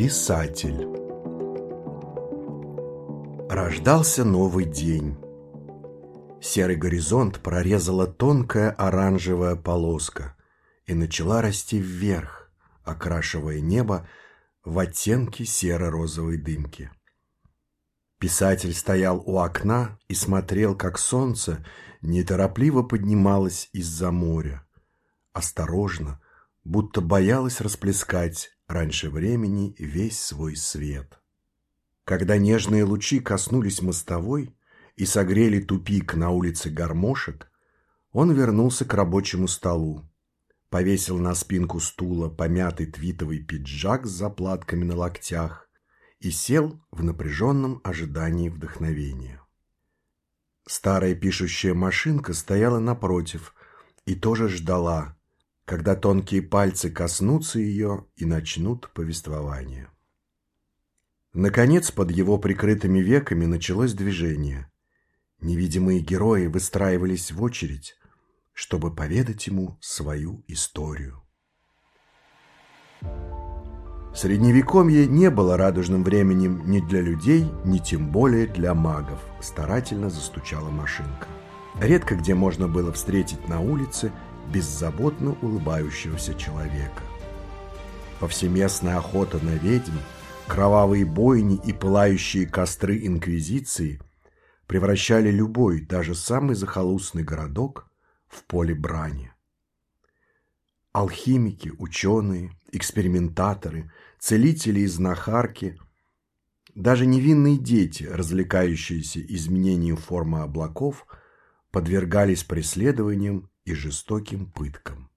Писатель Рождался новый день. Серый горизонт прорезала тонкая оранжевая полоска и начала расти вверх, окрашивая небо в оттенки серо-розовой дымки. Писатель стоял у окна и смотрел, как солнце неторопливо поднималось из-за моря, осторожно, будто боялось расплескать раньше времени весь свой свет. Когда нежные лучи коснулись мостовой и согрели тупик на улице гармошек, он вернулся к рабочему столу, повесил на спинку стула помятый твитовый пиджак с заплатками на локтях и сел в напряженном ожидании вдохновения. Старая пишущая машинка стояла напротив и тоже ждала, когда тонкие пальцы коснутся ее и начнут повествование. Наконец, под его прикрытыми веками началось движение. Невидимые герои выстраивались в очередь, чтобы поведать ему свою историю. Средневековье не было радужным временем ни для людей, ни тем более для магов, старательно застучала машинка. Редко где можно было встретить на улице беззаботно улыбающегося человека. Повсеместная охота на ведьм, кровавые бойни и пылающие костры Инквизиции превращали любой, даже самый захолустный городок в поле брани. Алхимики, ученые, экспериментаторы, целители и знахарки, даже невинные дети, развлекающиеся изменением формы облаков, подвергались преследованиям и жестоким пыткам.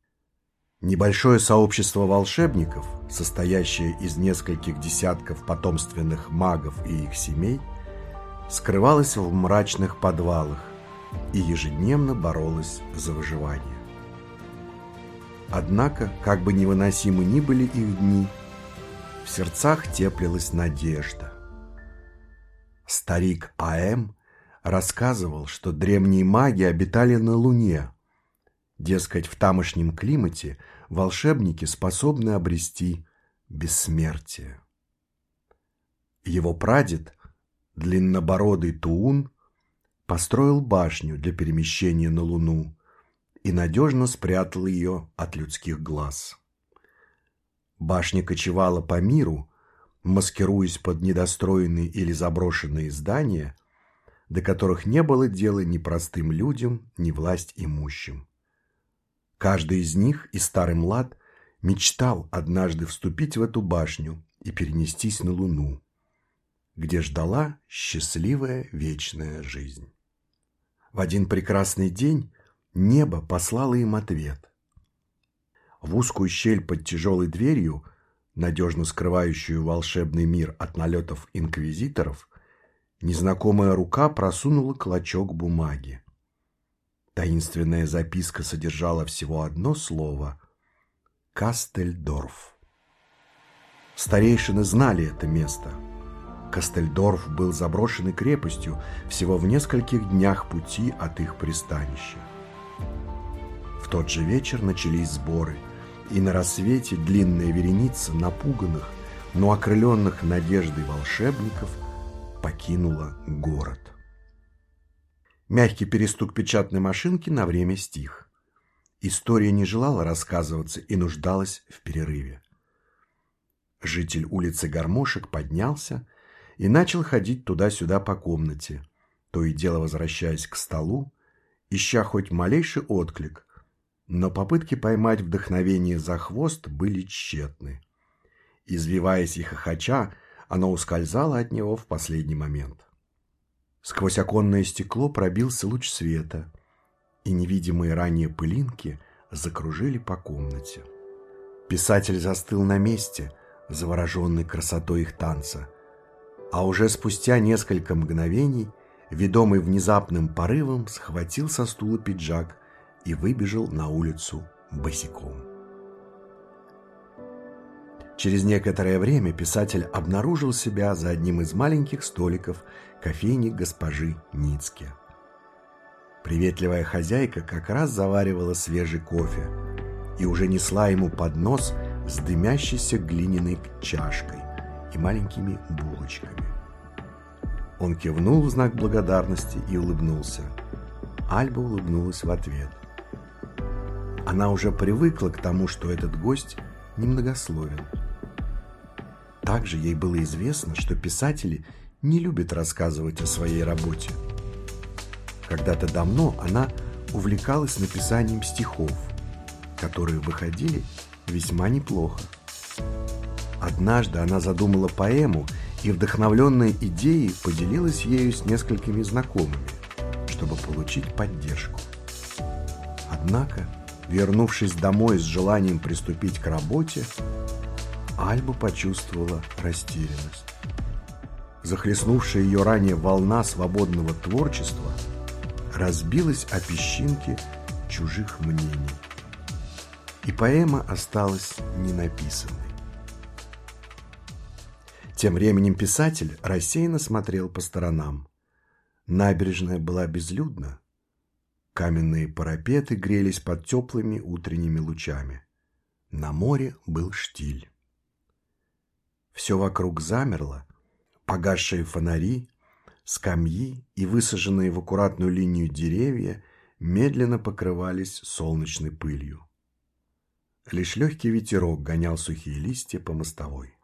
Небольшое сообщество волшебников, состоящее из нескольких десятков потомственных магов и их семей, скрывалось в мрачных подвалах и ежедневно боролось за выживание. Однако, как бы невыносимы ни были их дни, в сердцах теплилась надежда. Старик А.М. рассказывал, что древние маги обитали на Луне, Дескать, в тамошнем климате волшебники способны обрести бессмертие. Его прадед, длиннобородый Туун, построил башню для перемещения на Луну и надежно спрятал ее от людских глаз. Башня кочевала по миру, маскируясь под недостроенные или заброшенные здания, до которых не было дела ни простым людям, ни власть имущим. Каждый из них, и старый млад, мечтал однажды вступить в эту башню и перенестись на Луну, где ждала счастливая вечная жизнь. В один прекрасный день небо послало им ответ. В узкую щель под тяжелой дверью, надежно скрывающую волшебный мир от налетов инквизиторов, незнакомая рука просунула клочок бумаги. Таинственная записка содержала всего одно слово – Кастельдорф. Старейшины знали это место. Кастельдорф был заброшенной крепостью всего в нескольких днях пути от их пристанища. В тот же вечер начались сборы, и на рассвете длинная вереница напуганных, но окрыленных надеждой волшебников покинула город. Мягкий перестук печатной машинки на время стих. История не желала рассказываться и нуждалась в перерыве. Житель улицы Гармошек поднялся и начал ходить туда-сюда по комнате, то и дело возвращаясь к столу, ища хоть малейший отклик, но попытки поймать вдохновение за хвост были тщетны. Извиваясь и хохоча, оно ускользало от него в последний момент. Сквозь оконное стекло пробился луч света, и невидимые ранее пылинки закружили по комнате. Писатель застыл на месте, завороженный красотой их танца, а уже спустя несколько мгновений, ведомый внезапным порывом, схватил со стула пиджак и выбежал на улицу босиком. Через некоторое время писатель обнаружил себя за одним из маленьких столиков кофейни госпожи Ницке. Приветливая хозяйка как раз заваривала свежий кофе и уже несла ему поднос с дымящейся глиняной чашкой и маленькими булочками. Он кивнул в знак благодарности и улыбнулся. Альба улыбнулась в ответ. Она уже привыкла к тому, что этот гость немногословен. Также ей было известно, что писатели не любят рассказывать о своей работе. Когда-то давно она увлекалась написанием стихов, которые выходили весьма неплохо. Однажды она задумала поэму и, вдохновленная идеей, поделилась ею с несколькими знакомыми, чтобы получить поддержку. Однако, вернувшись домой с желанием приступить к работе, Альба почувствовала растерянность. Захлестнувшая ее ранее волна свободного творчества разбилась о песчинки чужих мнений. И поэма осталась ненаписанной. Тем временем писатель рассеянно смотрел по сторонам. Набережная была безлюдна. Каменные парапеты грелись под теплыми утренними лучами. На море был штиль. Все вокруг замерло, погасшие фонари, скамьи и высаженные в аккуратную линию деревья медленно покрывались солнечной пылью. Лишь легкий ветерок гонял сухие листья по мостовой.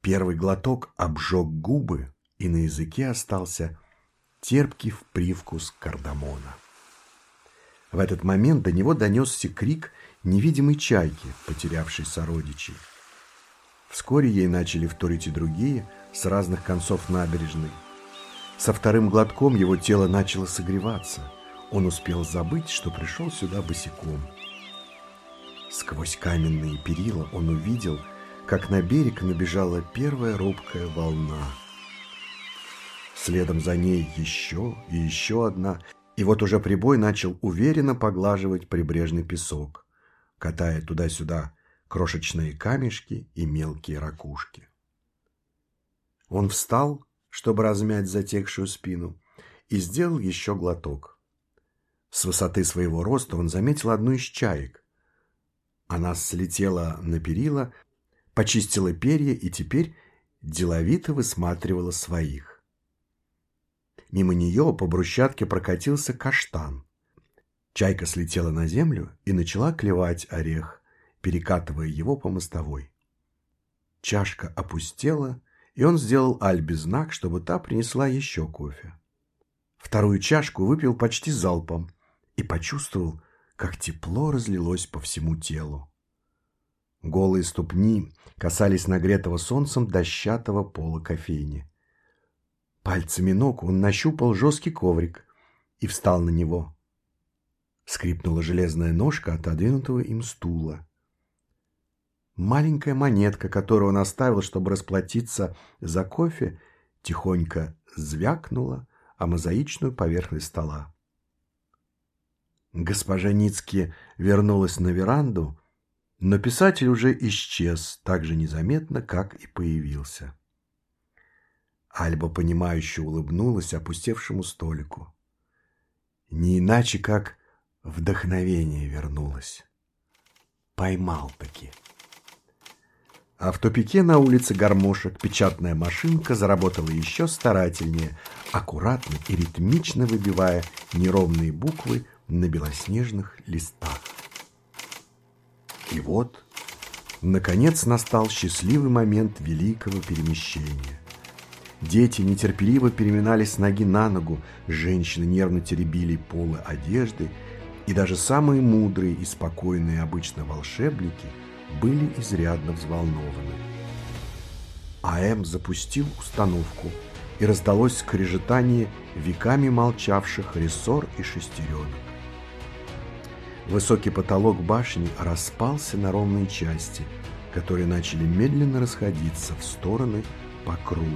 Первый глоток обжег губы, и на языке остался терпкий привкус кардамона. В этот момент до него донесся крик невидимой чайки, потерявшей сородичей. Вскоре ей начали вторить и другие с разных концов набережной. Со вторым глотком его тело начало согреваться. Он успел забыть, что пришел сюда босиком. Сквозь каменные перила он увидел, как на берег набежала первая робкая волна. Следом за ней еще и еще одна, и вот уже прибой начал уверенно поглаживать прибрежный песок, катая туда-сюда крошечные камешки и мелкие ракушки. Он встал, чтобы размять затекшую спину, и сделал еще глоток. С высоты своего роста он заметил одну из чаек. Она слетела на перила, почистила перья и теперь деловито высматривала своих. Мимо нее по брусчатке прокатился каштан. Чайка слетела на землю и начала клевать орех перекатывая его по мостовой. Чашка опустела, и он сделал Альбе знак, чтобы та принесла еще кофе. Вторую чашку выпил почти залпом и почувствовал, как тепло разлилось по всему телу. Голые ступни касались нагретого солнцем дощатого пола кофейни. Пальцами ног он нащупал жесткий коврик и встал на него. Скрипнула железная ножка отодвинутого им стула. Маленькая монетка, которую он оставил, чтобы расплатиться за кофе, тихонько звякнула о мозаичную поверхность стола. Госпожа Ницки вернулась на веранду, но писатель уже исчез так же незаметно, как и появился. Альба, понимающе улыбнулась опустевшему столику. Не иначе, как вдохновение вернулось. Поймал-таки. А в тупике на улице гармошек печатная машинка заработала еще старательнее, аккуратно и ритмично выбивая неровные буквы на белоснежных листах. И вот, наконец, настал счастливый момент великого перемещения. Дети нетерпеливо переминались с ноги на ногу, женщины нервно теребили полы одежды, и даже самые мудрые и спокойные обычно волшебники – были изрядно взволнованы. АМ запустил установку, и раздалось скрежетание веками молчавших рессор и шестеренок. Высокий потолок башни распался на ровные части, которые начали медленно расходиться в стороны по кругу,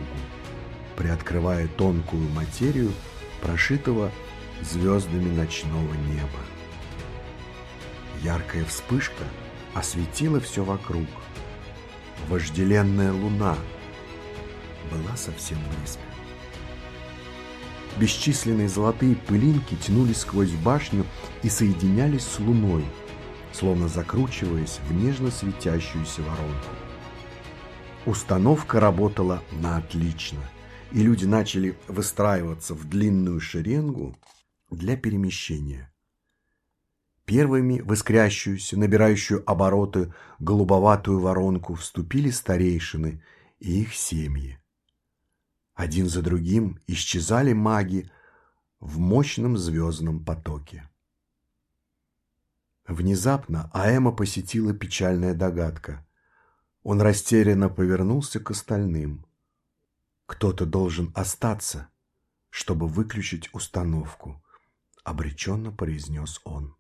приоткрывая тонкую материю, прошитого звездами ночного неба. Яркая вспышка – осветила все вокруг. Вожделенная луна была совсем близко. Бесчисленные золотые пылинки тянулись сквозь башню и соединялись с луной, словно закручиваясь в нежно светящуюся воронку. Установка работала на отлично, и люди начали выстраиваться в длинную шеренгу для перемещения. Первыми в искрящуюся, набирающую обороты голубоватую воронку вступили старейшины и их семьи. Один за другим исчезали маги в мощном звездном потоке. Внезапно Аэма посетила печальная догадка. Он растерянно повернулся к остальным. Кто-то должен остаться, чтобы выключить установку, обреченно произнес он.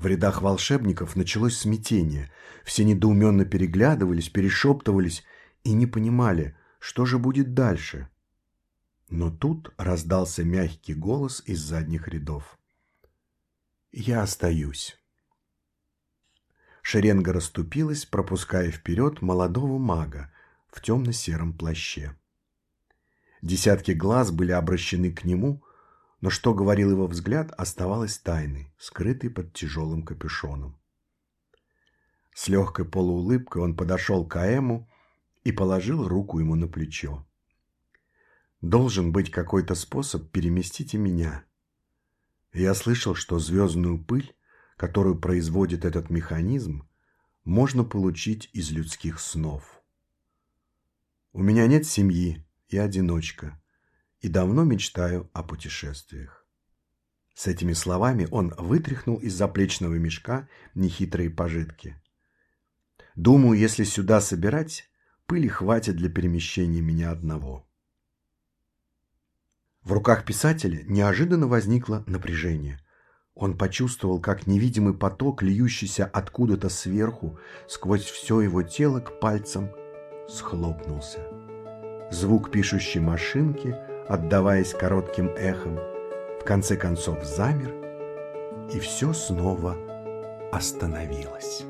В рядах волшебников началось смятение. Все недоуменно переглядывались, перешептывались и не понимали, что же будет дальше. Но тут раздался мягкий голос из задних рядов. «Я остаюсь». Шеренга расступилась, пропуская вперед молодого мага в темно-сером плаще. Десятки глаз были обращены к нему, но что говорил его взгляд, оставалось тайной, скрытой под тяжелым капюшоном. С легкой полуулыбкой он подошел к Аэму и положил руку ему на плечо. «Должен быть какой-то способ переместить и меня. Я слышал, что звездную пыль которую производит этот механизм, можно получить из людских снов. У меня нет семьи, я одиночка, и давно мечтаю о путешествиях. С этими словами он вытряхнул из заплечного мешка нехитрые пожитки. Думаю, если сюда собирать, пыли хватит для перемещения меня одного. В руках писателя неожиданно возникло напряжение – он почувствовал, как невидимый поток, льющийся откуда-то сверху, сквозь все его тело к пальцам, схлопнулся. Звук пишущей машинки, отдаваясь коротким эхом, в конце концов замер, и все снова остановилось.